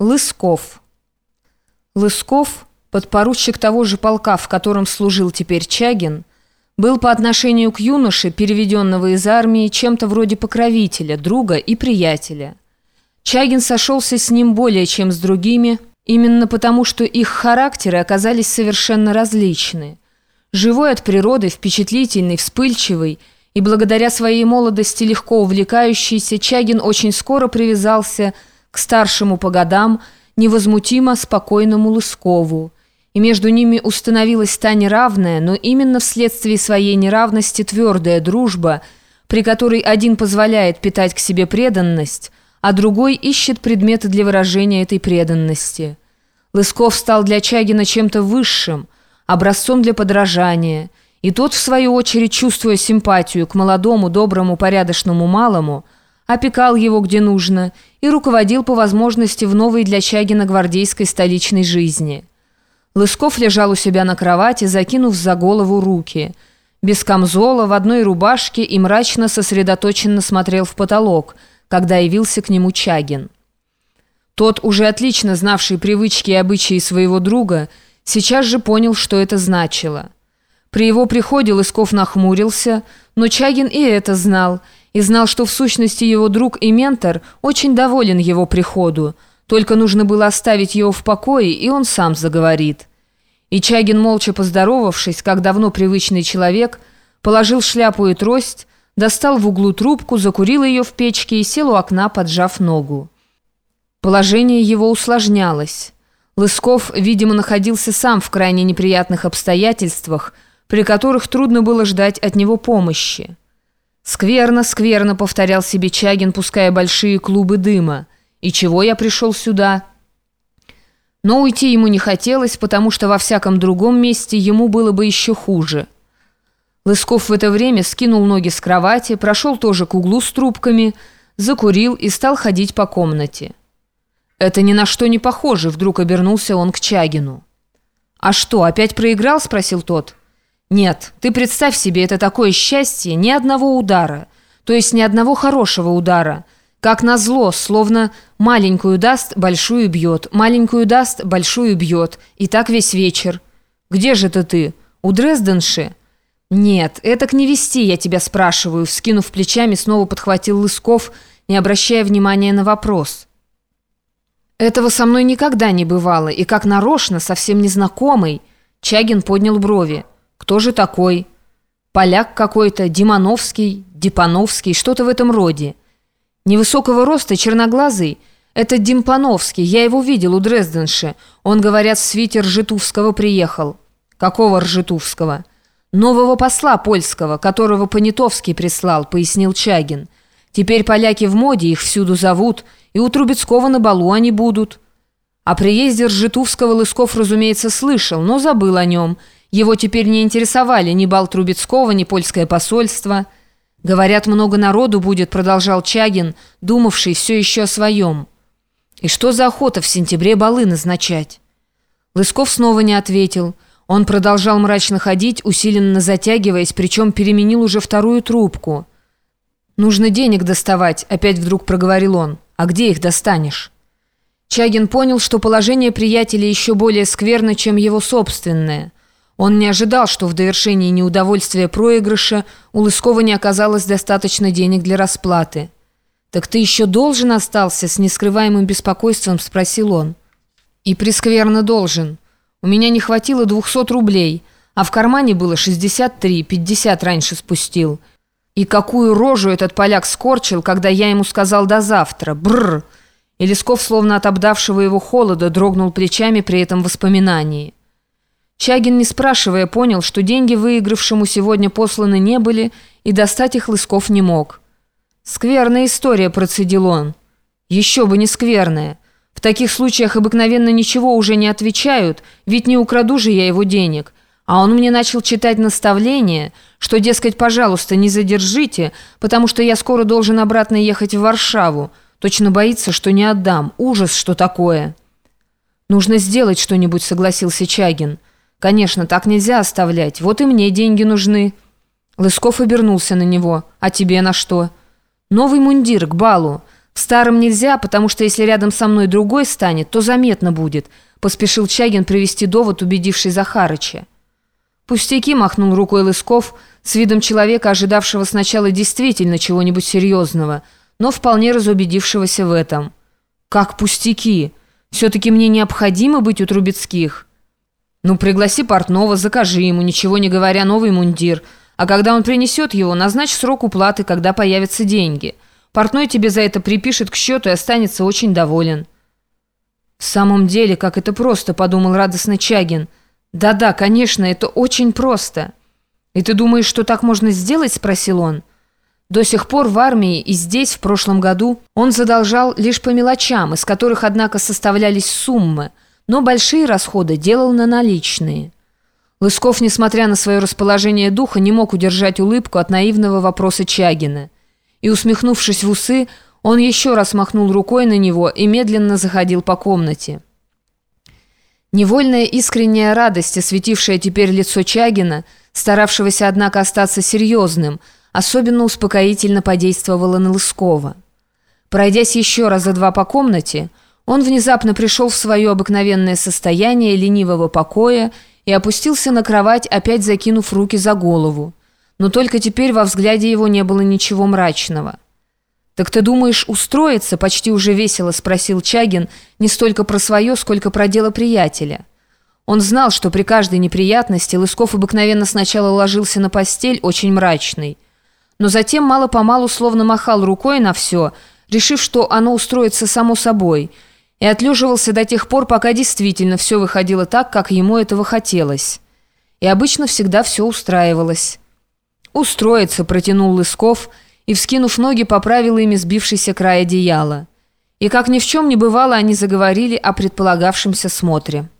Лысков. Лысков, подпоручик того же полка, в котором служил теперь Чагин, был по отношению к юноше, переведенного из армии, чем-то вроде покровителя, друга и приятеля. Чагин сошелся с ним более чем с другими, именно потому, что их характеры оказались совершенно различны. Живой от природы, впечатлительный, вспыльчивый и благодаря своей молодости легко увлекающийся, Чагин очень скоро привязался к к старшему по годам, невозмутимо спокойному Лыскову, и между ними установилась та неравная, но именно вследствие своей неравности твердая дружба, при которой один позволяет питать к себе преданность, а другой ищет предметы для выражения этой преданности. Лысков стал для Чагина чем-то высшим, образцом для подражания, и тот, в свою очередь, чувствуя симпатию к молодому, доброму, порядочному малому, опекал его где нужно и руководил по возможности в новой для Чагина гвардейской столичной жизни. Лысков лежал у себя на кровати, закинув за голову руки. Без камзола, в одной рубашке и мрачно сосредоточенно смотрел в потолок, когда явился к нему Чагин. Тот, уже отлично знавший привычки и обычаи своего друга, сейчас же понял, что это значило. При его приходе Лысков нахмурился, но Чагин и это знал – и знал, что в сущности его друг и ментор очень доволен его приходу, только нужно было оставить его в покое, и он сам заговорит. И Чагин, молча поздоровавшись, как давно привычный человек, положил шляпу и трость, достал в углу трубку, закурил ее в печке и сел у окна, поджав ногу. Положение его усложнялось. Лысков, видимо, находился сам в крайне неприятных обстоятельствах, при которых трудно было ждать от него помощи. «Скверно, скверно», — повторял себе Чагин, пуская большие клубы дыма. «И чего я пришел сюда?» Но уйти ему не хотелось, потому что во всяком другом месте ему было бы еще хуже. Лысков в это время скинул ноги с кровати, прошел тоже к углу с трубками, закурил и стал ходить по комнате. «Это ни на что не похоже», — вдруг обернулся он к Чагину. «А что, опять проиграл?» — спросил тот. Нет, ты представь себе, это такое счастье, ни одного удара, то есть ни одного хорошего удара. Как назло, словно маленькую даст, большую бьет, маленькую даст, большую бьет, и так весь вечер. Где же это ты? У Дрезденши? Нет, это к невести, я тебя спрашиваю, вскинув плечами, снова подхватил Лысков, не обращая внимания на вопрос. Этого со мной никогда не бывало, и как нарочно, совсем незнакомый. Чагин поднял брови. Кто же такой? Поляк какой-то, Димановский, Дипановский, что-то в этом роде. Невысокого роста, черноглазый. Это Димпановский, я его видел у Дрезденши. Он, говорят, в свите Ржетувского приехал. Какого Ржетувского? Нового посла польского, которого Понятовский прислал, пояснил Чагин. Теперь поляки в моде, их всюду зовут, и у Трубецкого на балу они будут. О приезде Ржетувского Лысков, разумеется, слышал, но забыл о нем – его теперь не интересовали ни бал Трубецкого, ни польское посольство. «Говорят, много народу будет», — продолжал Чагин, думавший все еще о своем. «И что за охота в сентябре балы назначать?» Лысков снова не ответил. Он продолжал мрачно ходить, усиленно затягиваясь, причем переменил уже вторую трубку. «Нужно денег доставать», — опять вдруг проговорил он. «А где их достанешь?» Чагин понял, что положение приятеля еще более скверно, чем его собственное. Он не ожидал, что в довершении неудовольствия проигрыша у Лыскова не оказалось достаточно денег для расплаты. «Так ты еще должен остался?» – с нескрываемым беспокойством спросил он. «И прескверно должен. У меня не хватило двухсот рублей, а в кармане было шестьдесят три, пятьдесят раньше спустил. И какую рожу этот поляк скорчил, когда я ему сказал «до завтра». Бррр!» И Лесков, словно от обдавшего его холода, дрогнул плечами при этом воспоминании. Чагин, не спрашивая, понял, что деньги выигравшему сегодня посланы не были, и достать их Лысков не мог. «Скверная история», – процедил он. «Еще бы не скверная. В таких случаях обыкновенно ничего уже не отвечают, ведь не украду же я его денег». А он мне начал читать наставление, что, дескать, пожалуйста, не задержите, потому что я скоро должен обратно ехать в Варшаву. Точно боится, что не отдам. Ужас, что такое. «Нужно сделать что-нибудь», — согласился Чагин. «Конечно, так нельзя оставлять. Вот и мне деньги нужны». Лысков обернулся на него. «А тебе на что?» «Новый мундир к балу. В старом нельзя, потому что если рядом со мной другой станет, то заметно будет», — поспешил Чагин привести довод, убедивший Захарыча. «Пустяки», — махнул рукой Лысков, с видом человека, ожидавшего сначала действительно чего-нибудь серьезного, но вполне разубедившегося в этом. «Как пустяки? Все-таки мне необходимо быть у Трубецких». «Ну, пригласи портного, закажи ему, ничего не говоря, новый мундир, а когда он принесет его, назначь срок уплаты, когда появятся деньги». Портной тебе за это припишет к счету и останется очень доволен». «В самом деле, как это просто», — подумал радостно Чагин. «Да-да, конечно, это очень просто». «И ты думаешь, что так можно сделать?» — спросил он. До сих пор в армии и здесь, в прошлом году, он задолжал лишь по мелочам, из которых, однако, составлялись суммы, но большие расходы делал на наличные. Лысков, несмотря на свое расположение духа, не мог удержать улыбку от наивного вопроса Чагина и, усмехнувшись в усы, он еще раз махнул рукой на него и медленно заходил по комнате. Невольная искренняя радость, осветившая теперь лицо Чагина, старавшегося, однако, остаться серьезным, особенно успокоительно подействовала на Лыскова. Пройдясь еще раз за два по комнате, он внезапно пришел в свое обыкновенное состояние ленивого покоя и опустился на кровать, опять закинув руки за голову но только теперь во взгляде его не было ничего мрачного. «Так ты думаешь устроиться?» – почти уже весело спросил Чагин не столько про свое, сколько про дело приятеля. Он знал, что при каждой неприятности Лысков обыкновенно сначала ложился на постель, очень мрачный, но затем мало-помалу словно махал рукой на все, решив, что оно устроится само собой, и отлеживался до тех пор, пока действительно все выходило так, как ему этого хотелось. И обычно всегда все устраивалось. «Устроиться», — протянул Лысков и, вскинув ноги, поправил ими сбившийся край одеяла. И как ни в чем не бывало, они заговорили о предполагавшемся смотре.